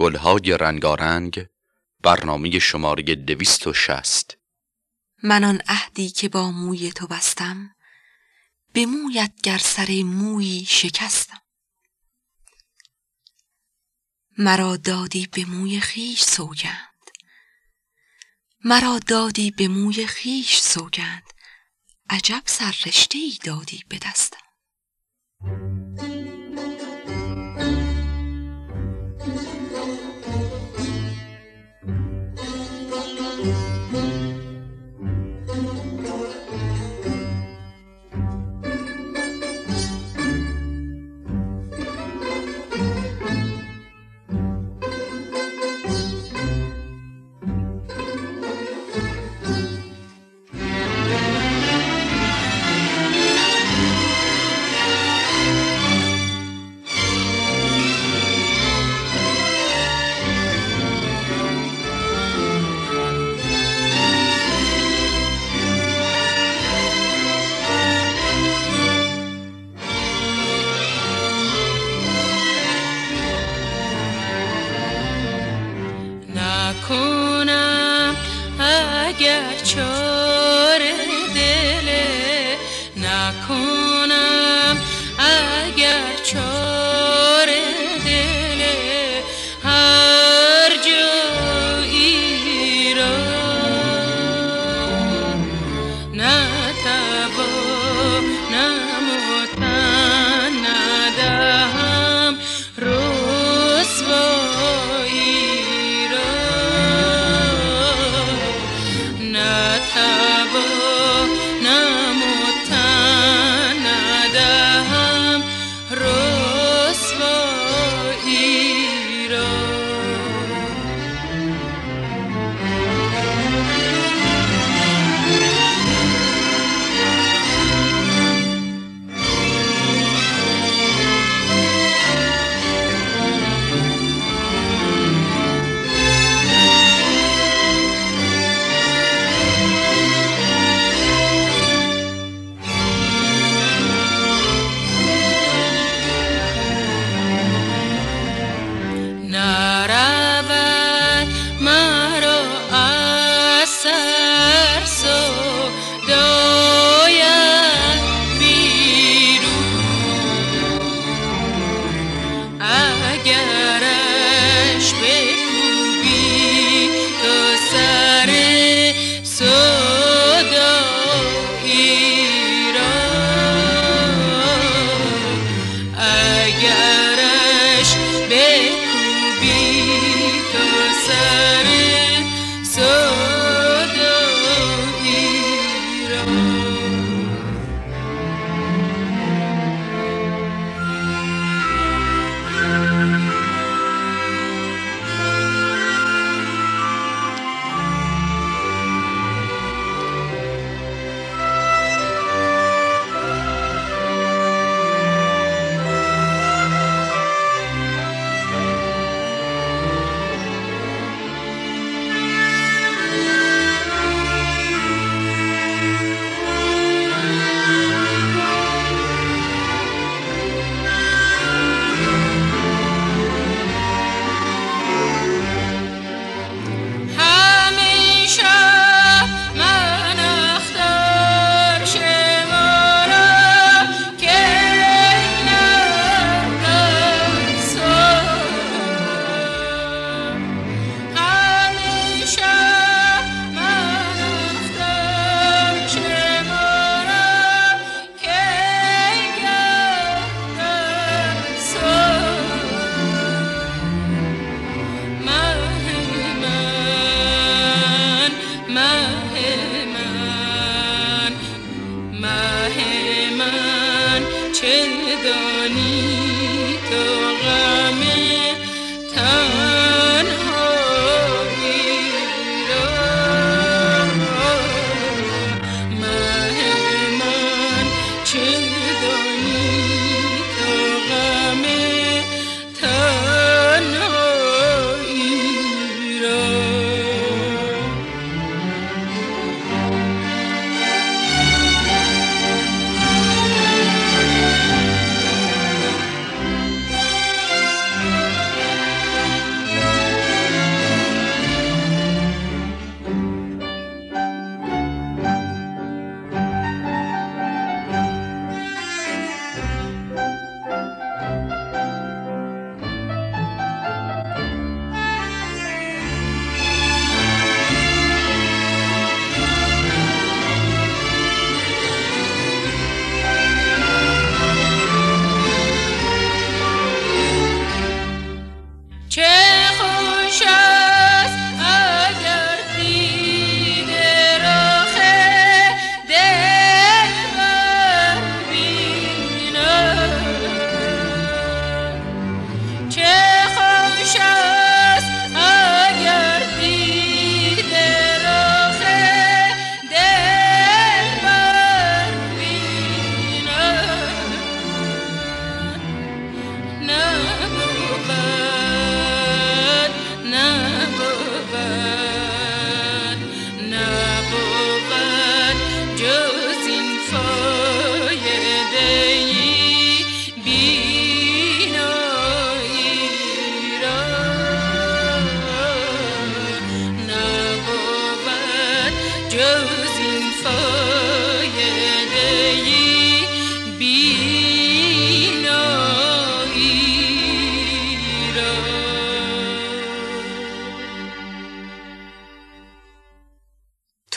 گلهای رنگارنگ برنامه شماره دویست و شست. من آن عهدی که با موی تو بستم به مویت گر سر موی شکستم. مرا دادی به موی خیش سوگند. مرا دادی به موی خیش سوگند. عجب سر ای دادی به دستم.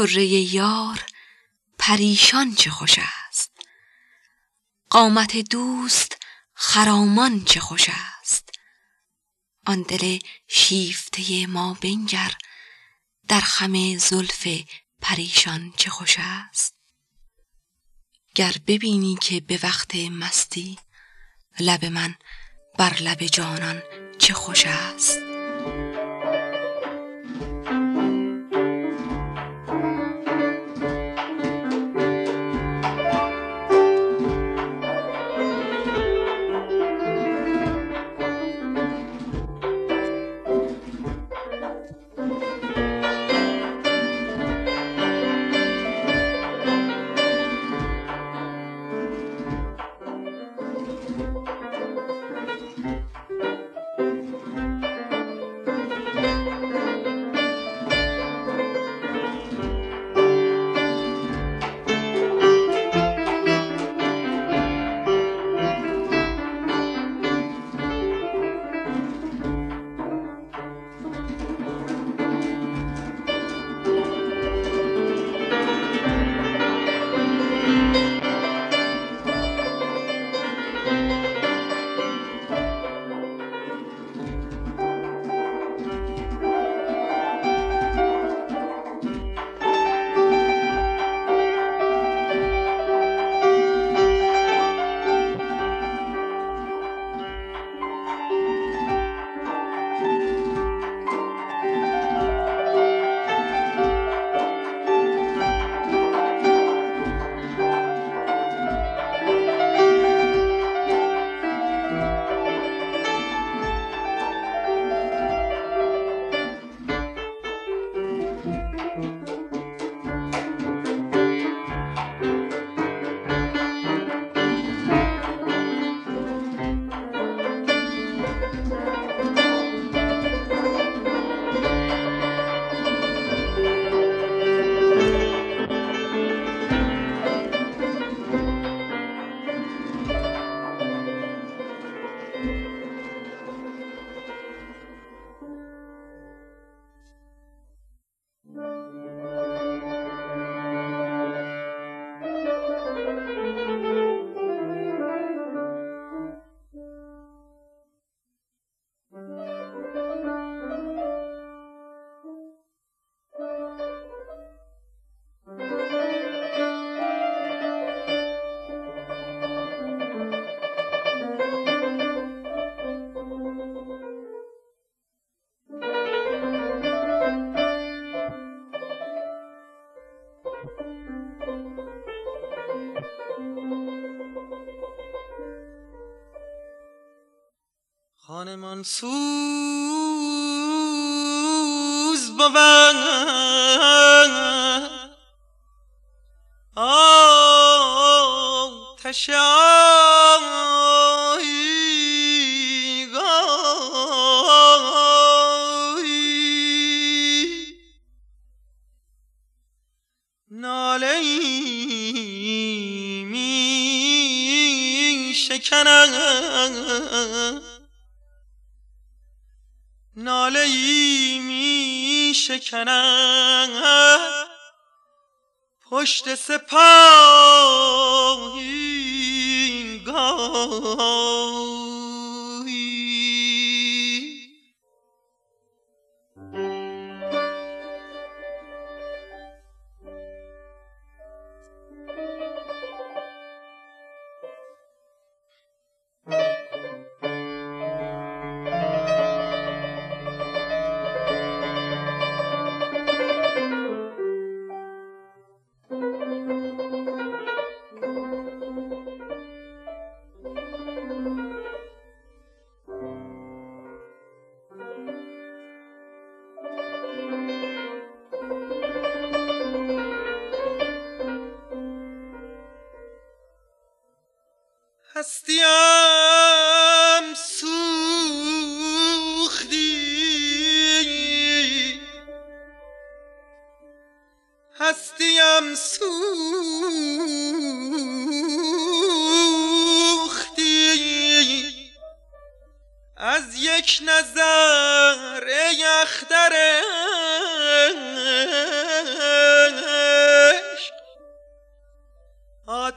طره یار پریشان چه خوش است؟ قامت دوست خرامان چه خوش است؟ آن دل شیفته ما بنگر در خم زلف پریشان چه خوش است؟ گر ببینی که به وقت مستی لب من بر لب جانان چه خوش است؟ خانمان سوز بود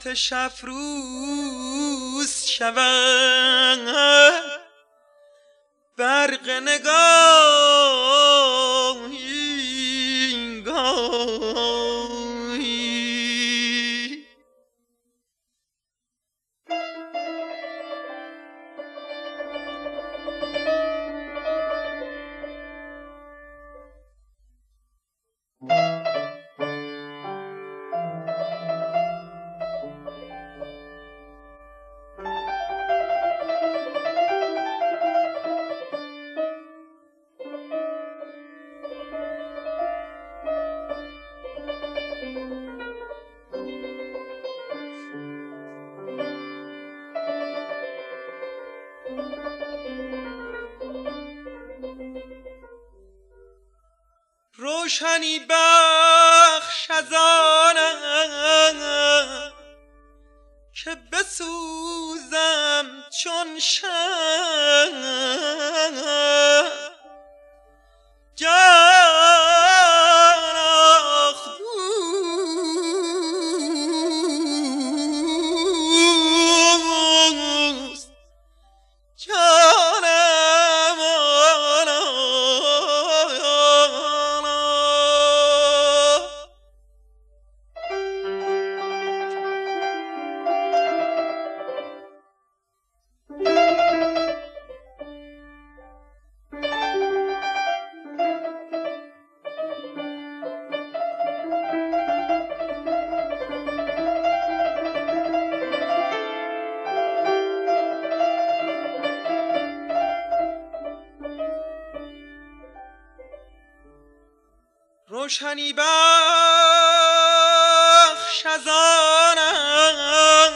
آتش افروز شود برق نگاهی روشنی بخش از که بسوزم چون شم روشنی بخش از آنم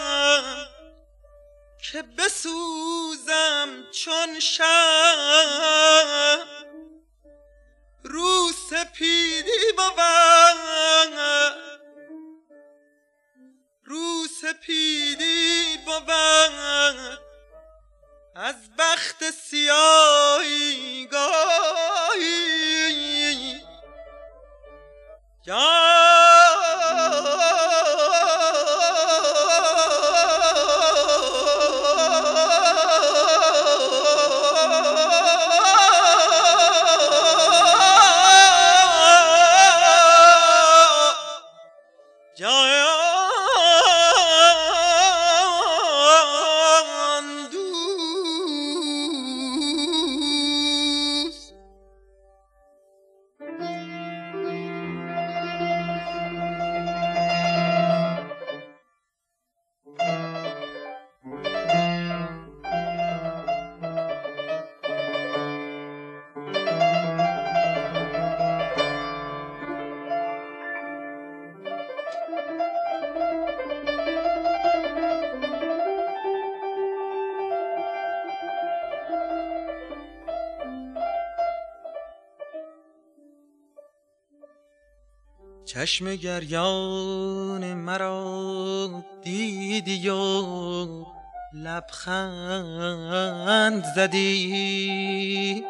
که بسوزم چون شم چشم گریان مرا دیدی و لبخند زدی.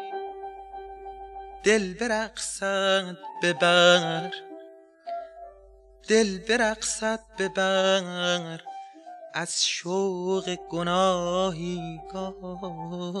دل برقصد ببر دل برقصد ببر از شوق گناهی گاهی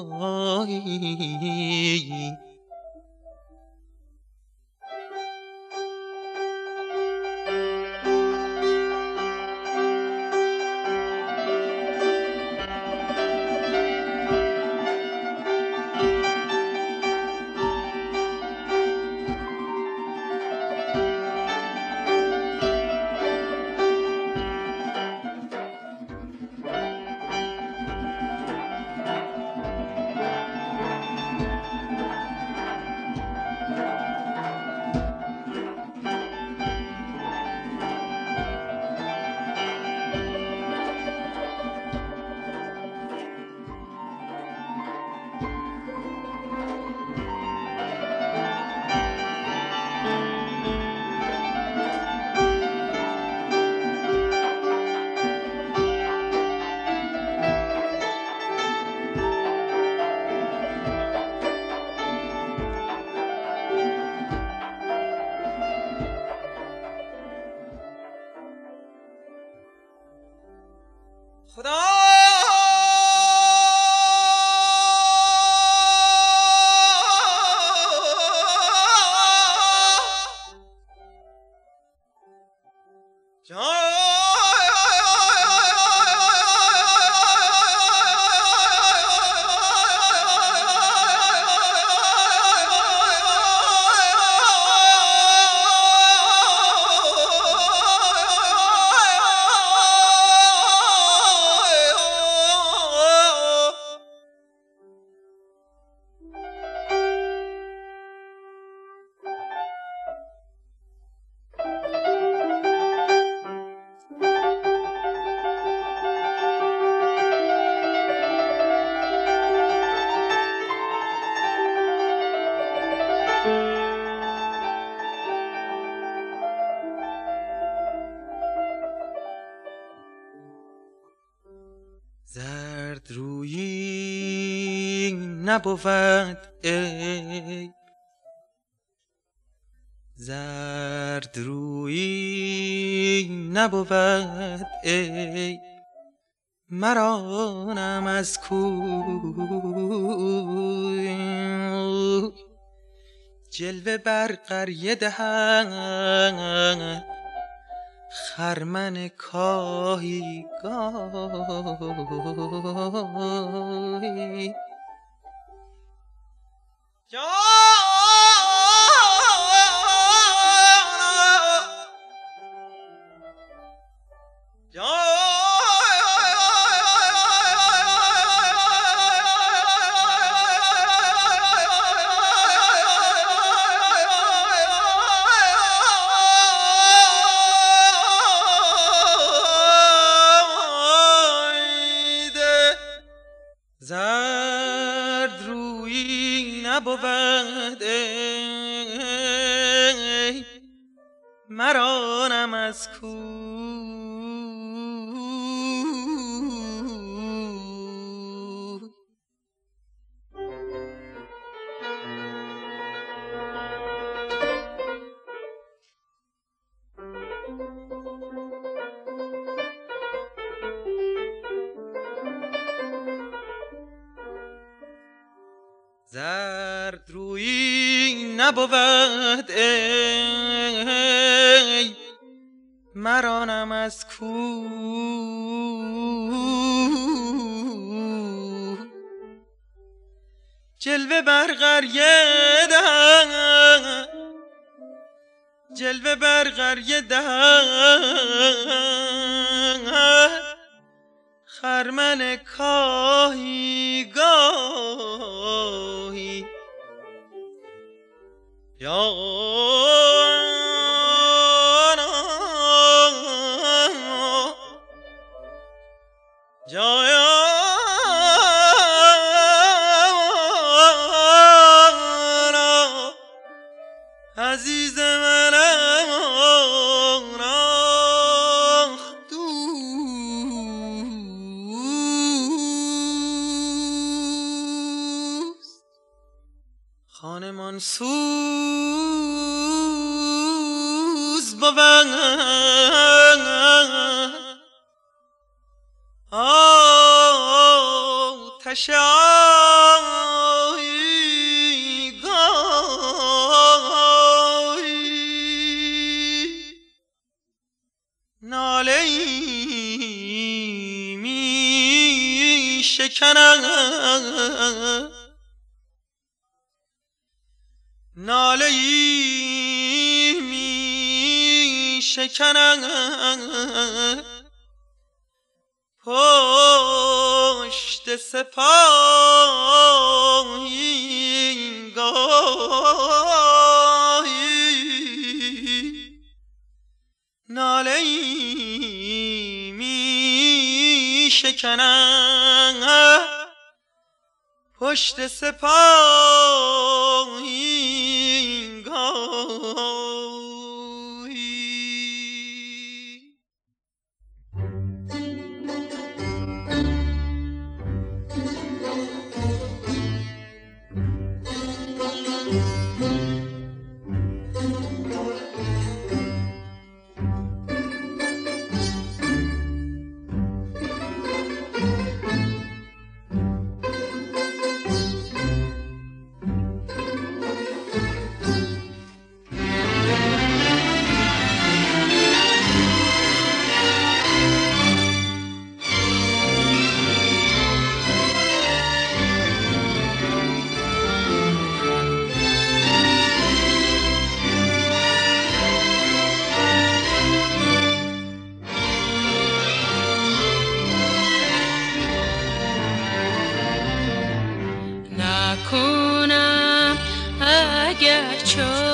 نبود. ای زرد روی نبود. ای مرانم از کوی. جلوه بر قریه دهن خرمن کاهی گاهی. زن نبود مرانم از کو نبود ای مرانم از کو جلوه بر قریه جلوه بر قریه خرمن کاهی گاهی. 哟。آتش سپاهی گاهی ناله ای می شکنم پشت سپاهی gerçek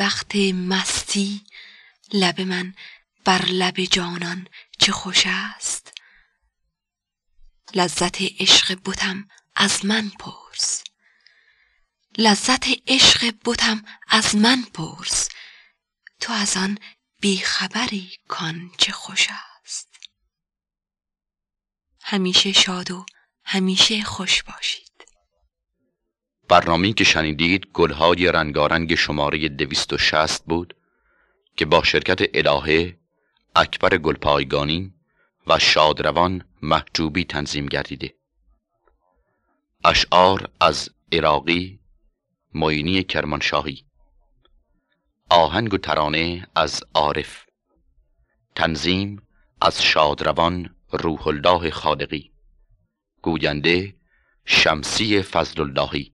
وقت مستی لب من بر لب جانان چه خوش است. لذت عشق بتم از من پرس. لذت عشق بتم از من پرس. تو از آن بیخبری کان چه خوش است. همیشه شاد و همیشه خوش باشید برنامه‌ای که شنیدید گلهای رنگارنگ شماره 260 بود که با شرکت الهه اکبر گلپایگانی و شادروان محجوبی تنظیم گردیده. اشعار از عراقی معینی کرمانشاهی. آهنگ و ترانه از عارف. تنظیم از شادروان روح الله خالقی. گوینده شمسی فضل اللهی